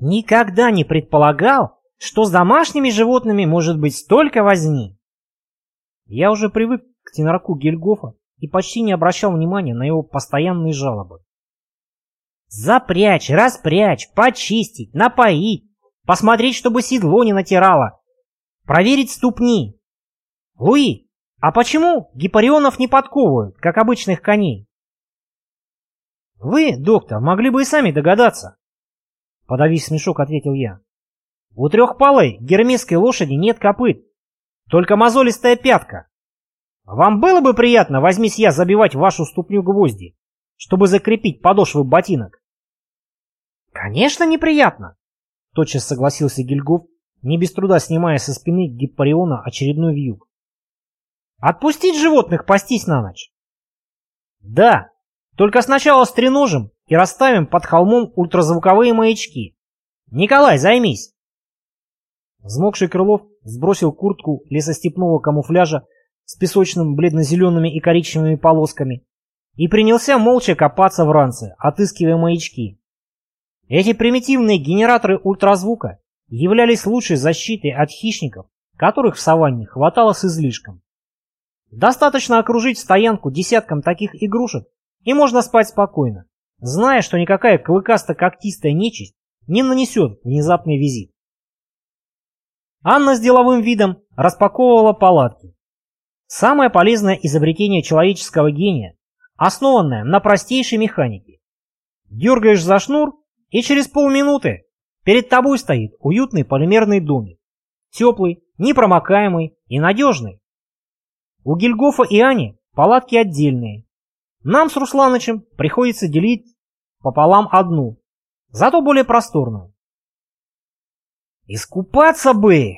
Никогда не предполагал, что с домашними животными может быть столько возни. Я уже привык к тенорку Гельгофа и почти не обращал внимания на его постоянные жалобы. Запрячь, распрячь, почистить, напоить, посмотреть, чтобы седло не натирало, проверить ступни. Луи, а почему гипарионов не подковывают, как обычных коней? Вы, доктор, могли бы и сами догадаться. Подавив смешок, ответил я. У трехпалой гермесской лошади нет копыт, только мозолистая пятка. Вам было бы приятно, возьмись я забивать вашу ступню гвозди, чтобы закрепить подошвы ботинок? Конечно, неприятно, тотчас согласился Гильгоф, не без труда снимая со спины Гиппариона очередной вьюг. Отпустить животных пастись на ночь? Да, только сначала стреножим и расставим под холмом ультразвуковые маячки. Николай, займись!» Взмокший Крылов сбросил куртку лесостепного камуфляжа с песочным бледно-зелеными и коричневыми полосками и принялся молча копаться в ранце, отыскивая маячки. Эти примитивные генераторы ультразвука являлись лучшей защитой от хищников, которых в саванне хватало с излишком. Достаточно окружить стоянку десятком таких игрушек, и можно спать спокойно зная, что никакая клыкасто-когтистая нечисть не нанесет внезапный визит. Анна с деловым видом распаковывала палатки. Самое полезное изобретение человеческого гения, основанное на простейшей механике. Дергаешь за шнур, и через полминуты перед тобой стоит уютный полимерный домик. Теплый, непромокаемый и надежный. У Гильгофа и Ани палатки отдельные, нам с Русланычем приходится делить пополам одну, зато более просторную. «Искупаться бы!»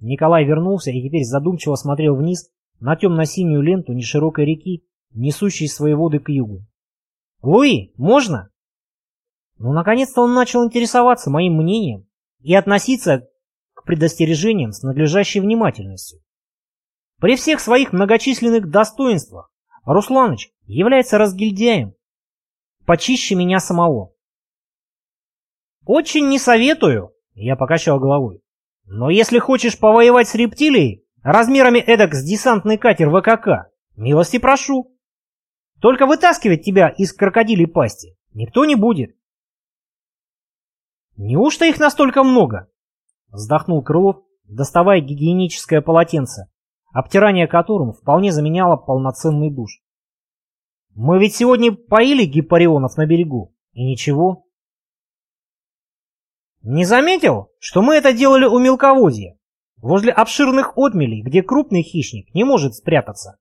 Николай вернулся и теперь задумчиво смотрел вниз на темно-синюю ленту неширокой реки, несущей свои воды к югу. «Луи, можно?» Ну, наконец-то он начал интересоваться моим мнением и относиться к предостережениям с надлежащей внимательностью. При всех своих многочисленных достоинствах Русланыч является разгильдяем, почище меня самого. Очень не советую, я покачал головой. Но если хочешь повоевать с рептилией, размерами эдак с десантный катер ВКК, милости прошу. Только вытаскивать тебя из крокодилей пасти никто не будет. Неужто их настолько много? Вздохнул Крылов, доставая гигиеническое полотенце, обтирание которым вполне заменяло полноценный душ. Мы ведь сегодня поили гипарионов на берегу, и ничего. Не заметил, что мы это делали у мелководья, возле обширных отмелей, где крупный хищник не может спрятаться.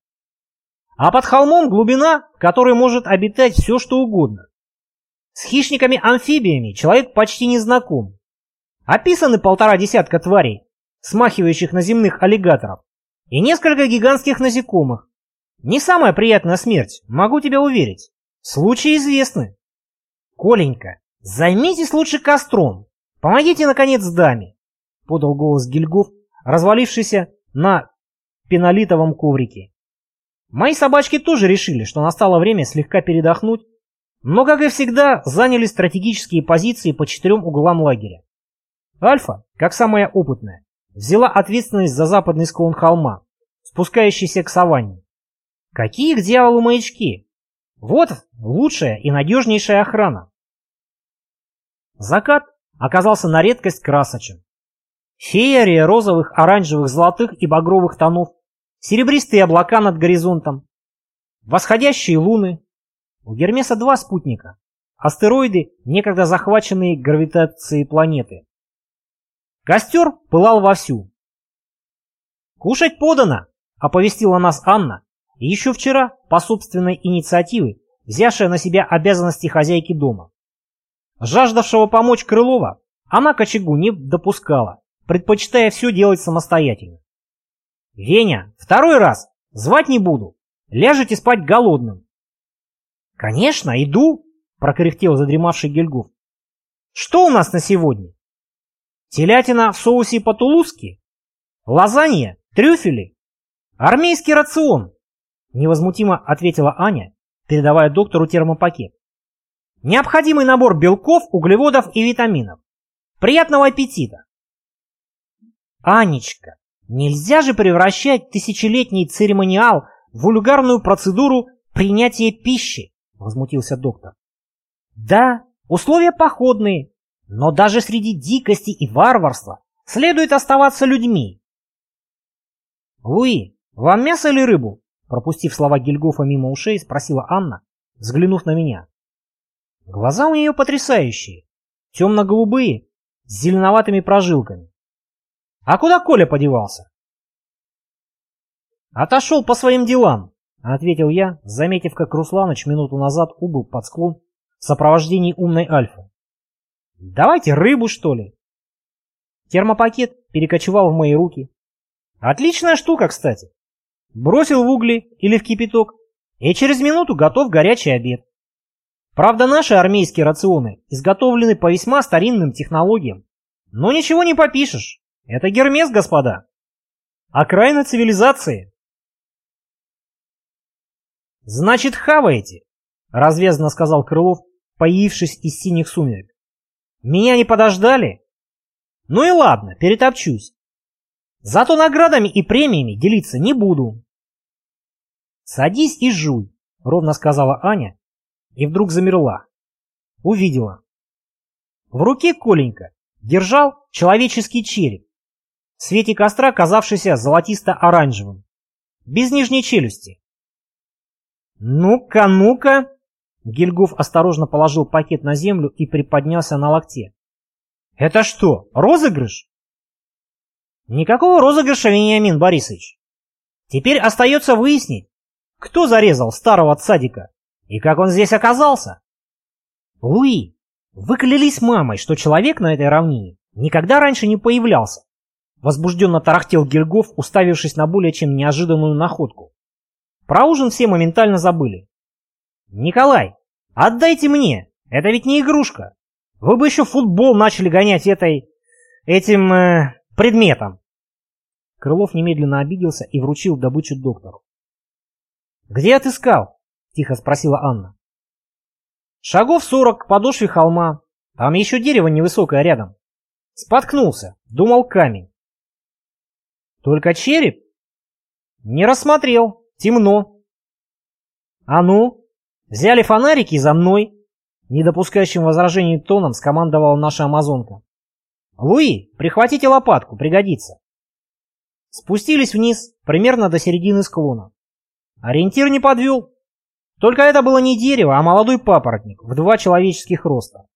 А под холмом глубина, в которой может обитать все, что угодно. С хищниками-амфибиями человек почти не знаком. Описаны полтора десятка тварей, смахивающих на земных аллигаторов, и несколько гигантских насекомых. Не самая приятная смерть, могу тебя уверить. Случаи известны. Коленька, займитесь лучше костром. Помогите, наконец, даме, подал голос Гильгоф, развалившийся на пенолитовом коврике. Мои собачки тоже решили, что настало время слегка передохнуть, но, как и всегда, заняли стратегические позиции по четырем углам лагеря. Альфа, как самая опытная, взяла ответственность за западный склон холма, спускающийся к саванне. Какие к дьяволу маячки? Вот лучшая и надежнейшая охрана. Закат оказался на редкость красочен. Феерия розовых, оранжевых, золотых и багровых тонов, серебристые облака над горизонтом, восходящие луны. У Гермеса два спутника, астероиды, некогда захваченные гравитацией планеты. Костер пылал вовсю. «Кушать подано!» — оповестила нас Анна, еще вчера, по собственной инициативе, взявшая на себя обязанности хозяйки дома. Жаждавшего помочь Крылова она к не допускала, предпочитая все делать самостоятельно. «Веня, второй раз! Звать не буду! Ляжете спать голодным!» «Конечно, иду!» — прокряхтел задремавший Гельгоф. «Что у нас на сегодня? Телятина в соусе по-тулузски? Лазанья? Трюфели? Армейский рацион?» Невозмутимо ответила Аня, передавая доктору термопакет. Необходимый набор белков, углеводов и витаминов. Приятного аппетита! Анечка, нельзя же превращать тысячелетний церемониал в вульгарную процедуру принятия пищи, возмутился доктор. Да, условия походные, но даже среди дикости и варварства следует оставаться людьми. Луи, вам мясо или рыбу? Пропустив слова Гильгофа мимо ушей, спросила Анна, взглянув на меня. Глаза у нее потрясающие, темно-голубые, с зеленоватыми прожилками. А куда Коля подевался? Отошел по своим делам, ответил я, заметив, как Русланыч минуту назад убыл под склон в сопровождении умной Альфы. Давайте рыбу, что ли? Термопакет перекочевал в мои руки. Отличная штука, кстати. Бросил в угли или в кипяток, и через минуту готов горячий обед. Правда, наши армейские рационы изготовлены по весьма старинным технологиям. Но ничего не попишешь. Это Гермес, господа. Окраина цивилизации. Значит, хаваете, развязно сказал Крылов, появившись из синих сумерек. Меня не подождали? Ну и ладно, перетопчусь. Зато наградами и премиями делиться не буду. Садись и жуй, ровно сказала Аня, и вдруг замерла. Увидела. В руке Коленька держал человеческий череп, в свете костра казавшийся золотисто-оранжевым, без нижней челюсти. «Ну-ка, ну-ка!» Гильгоф осторожно положил пакет на землю и приподнялся на локте. «Это что, розыгрыш?» «Никакого розыгрыша, Вениамин Борисович. Теперь остается выяснить, кто зарезал старого садика и как он здесь оказался. Луи, вы клялись мамой, что человек на этой равнине никогда раньше не появлялся. Возбужденно тарахтел Гильгоф, уставившись на более чем неожиданную находку. Про ужин все моментально забыли. «Николай, отдайте мне! Это ведь не игрушка! Вы бы еще футбол начали гонять этой... этим... Э, предметом!» Крылов немедленно обиделся и вручил добычу доктору. «Где отыскал?» — тихо спросила Анна. «Шагов сорок к подошве холма. Там еще дерево невысокое рядом. Споткнулся, думал камень. Только череп? Не рассмотрел, темно. А ну, взяли фонарики за мной, не допускающим возражений тоном скомандовала наша амазонка. Луи, прихватите лопатку, пригодится. Спустились вниз, примерно до середины склона. Ориентир не подвел. Только это было не дерево, а молодой папоротник в два человеческих роста.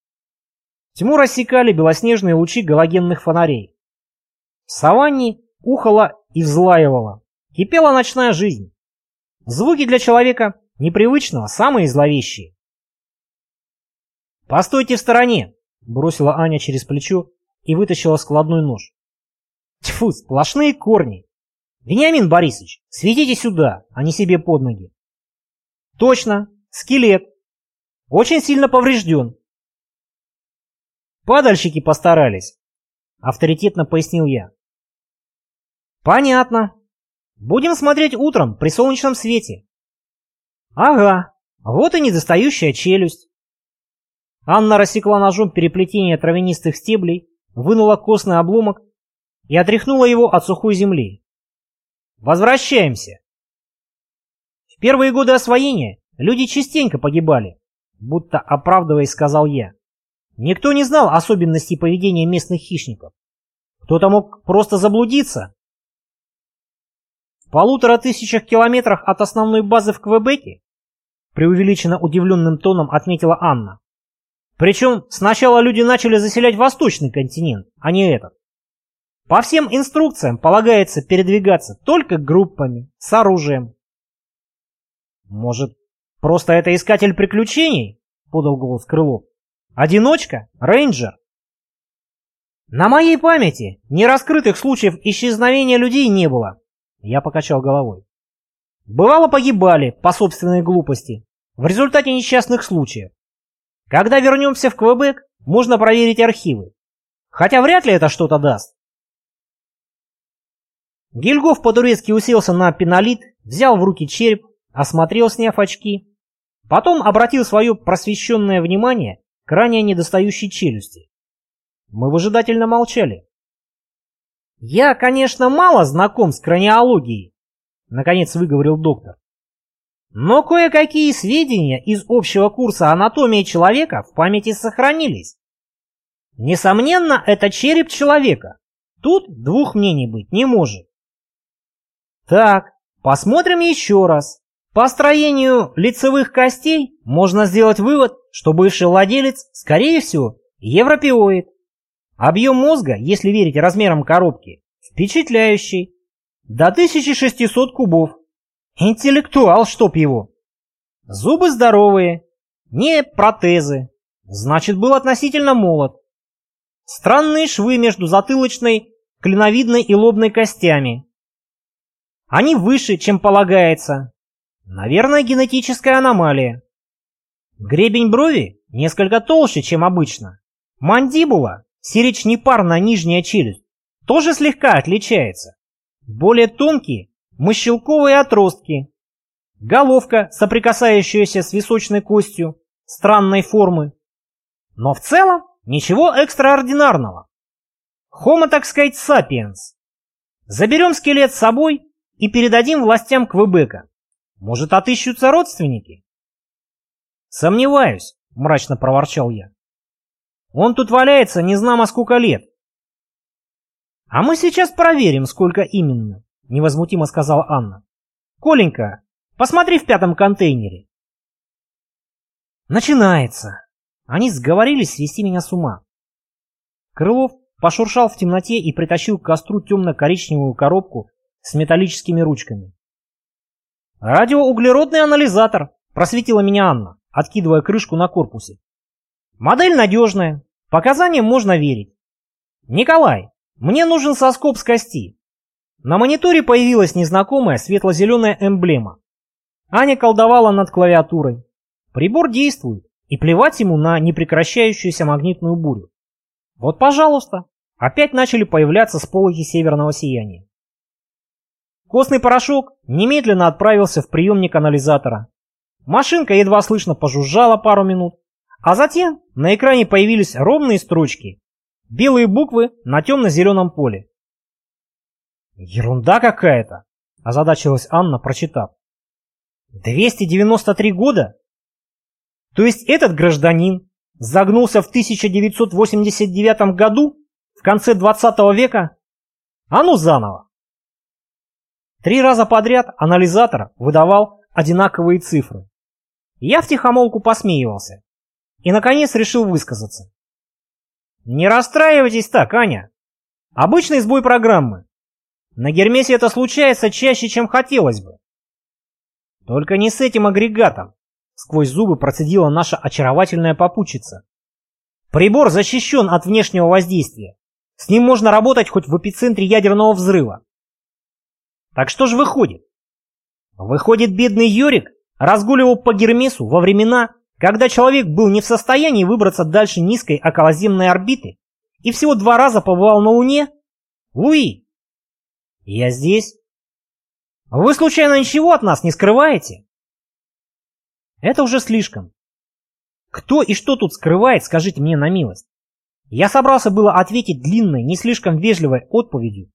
Тьму рассекали белоснежные лучи галогенных фонарей. В саванне ухала и взлаивала. Кипела ночная жизнь. Звуки для человека непривычного самые зловещие. «Постойте в стороне!» — бросила Аня через плечо и вытащила складной нож. Тьфу, сплошные корни. Вениамин Борисович, светите сюда, а не себе под ноги. Точно, скелет. Очень сильно поврежден. Падальщики постарались, авторитетно пояснил я. Понятно. Будем смотреть утром при солнечном свете. Ага, вот и недостающая челюсть. Анна рассекла ножом переплетение травянистых стеблей, вынула костный обломок и отряхнула его от сухой земли. Возвращаемся. В первые годы освоения люди частенько погибали, будто оправдываясь сказал я. Никто не знал особенностей поведения местных хищников. Кто-то мог просто заблудиться полутора тысячах километрах от основной базы в Квебеке? Преувеличенно удивленным тоном отметила Анна. Причем сначала люди начали заселять восточный континент, а не этот. По всем инструкциям полагается передвигаться только группами, с оружием. Может, просто это искатель приключений? Подал голос Крылов. Одиночка? Рейнджер? На моей памяти нераскрытых случаев исчезновения людей не было, я покачал головой. Бывало погибали по собственной глупости, в результате несчастных случаев. Когда вернемся в Квебек, можно проверить архивы. Хотя вряд ли это что-то даст. Гильгоф по-турецки уселся на пенолит, взял в руки череп, осмотрел, сняв очки. Потом обратил свое просвещенное внимание к ранее недостающей челюсти. Мы выжидательно молчали. «Я, конечно, мало знаком с краниологией», — наконец выговорил доктор. «Но кое-какие сведения из общего курса анатомии человека в памяти сохранились. Несомненно, это череп человека. Тут двух мнений быть не может. Так, посмотрим еще раз. По строению лицевых костей можно сделать вывод, что бывший владелец, скорее всего, европеоид. Объем мозга, если верить размерам коробки, впечатляющий. До 1600 кубов. Интеллектуал, чтоб его. Зубы здоровые, не протезы. Значит, был относительно молод. Странные швы между затылочной, клиновидной и лобной костями. Они выше, чем полагается. Наверное, генетическая аномалия. Гребень брови несколько толще, чем обычно. Мандибула, серечнепарная нижняя челюсть, тоже слегка отличается. Более тонкие, мыщелковые отростки. Головка, соприкасающаяся с височной костью, странной формы. Но в целом ничего экстраординарного. Homo, так сказать, sapiens. Заберем скелет с собой и передадим властям Квебека. Может, отыщутся родственники? Сомневаюсь, мрачно проворчал я. Он тут валяется не знамо сколько лет. А мы сейчас проверим, сколько именно, невозмутимо сказала Анна. Коленька, посмотри в пятом контейнере. Начинается. Они сговорились свести меня с ума. Крылов пошуршал в темноте и притащил к костру темно-коричневую коробку с металлическими ручками. «Радиоуглеродный анализатор», — просветила меня Анна, откидывая крышку на корпусе. «Модель надежная, показаниям можно верить. Николай, мне нужен соскоб с кости». На мониторе появилась незнакомая светло-зеленая эмблема. Аня колдовала над клавиатурой. Прибор действует, и плевать ему на непрекращающуюся магнитную бурю. Вот, пожалуйста, опять начали появляться сполохи северного сияния. Костный порошок немедленно отправился в приемник анализатора. Машинка едва слышно пожужжала пару минут, а затем на экране появились ровные строчки, белые буквы на темно-зеленом поле. «Ерунда какая-то!» – озадачилась Анна, прочитав. «293 года? То есть этот гражданин загнулся в 1989 году, в конце 20 века? А ну заново!» Три раза подряд анализатор выдавал одинаковые цифры. Я втихомолку посмеивался. И, наконец, решил высказаться. Не расстраивайтесь так, Аня. Обычный сбой программы. На Гермесе это случается чаще, чем хотелось бы. Только не с этим агрегатом, сквозь зубы процедила наша очаровательная попутчица. Прибор защищен от внешнего воздействия. С ним можно работать хоть в эпицентре ядерного взрыва. Так что же выходит? Выходит, бедный Йорик разгуливал по Гермесу во времена, когда человек был не в состоянии выбраться дальше низкой околоземной орбиты и всего два раза побывал на Луне? Луи! Я здесь. Вы случайно ничего от нас не скрываете? Это уже слишком. Кто и что тут скрывает, скажите мне на милость. Я собрался было ответить длинной, не слишком вежливой отповедью.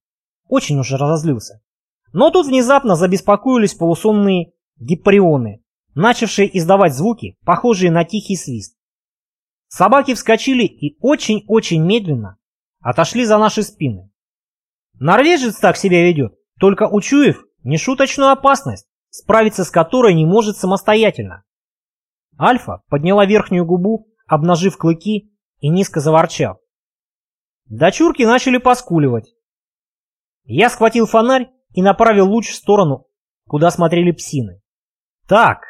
Очень уже разозлился. Но тут внезапно забеспокоились полусонные гипарионы, начавшие издавать звуки, похожие на тихий свист. Собаки вскочили и очень-очень медленно отошли за наши спины. Норвежец так себя ведет, только учуяв нешуточную опасность, справиться с которой не может самостоятельно. Альфа подняла верхнюю губу, обнажив клыки и низко заворчав. Дочурки начали поскуливать. Я схватил фонарь и направил луч в сторону, куда смотрели псины. Так,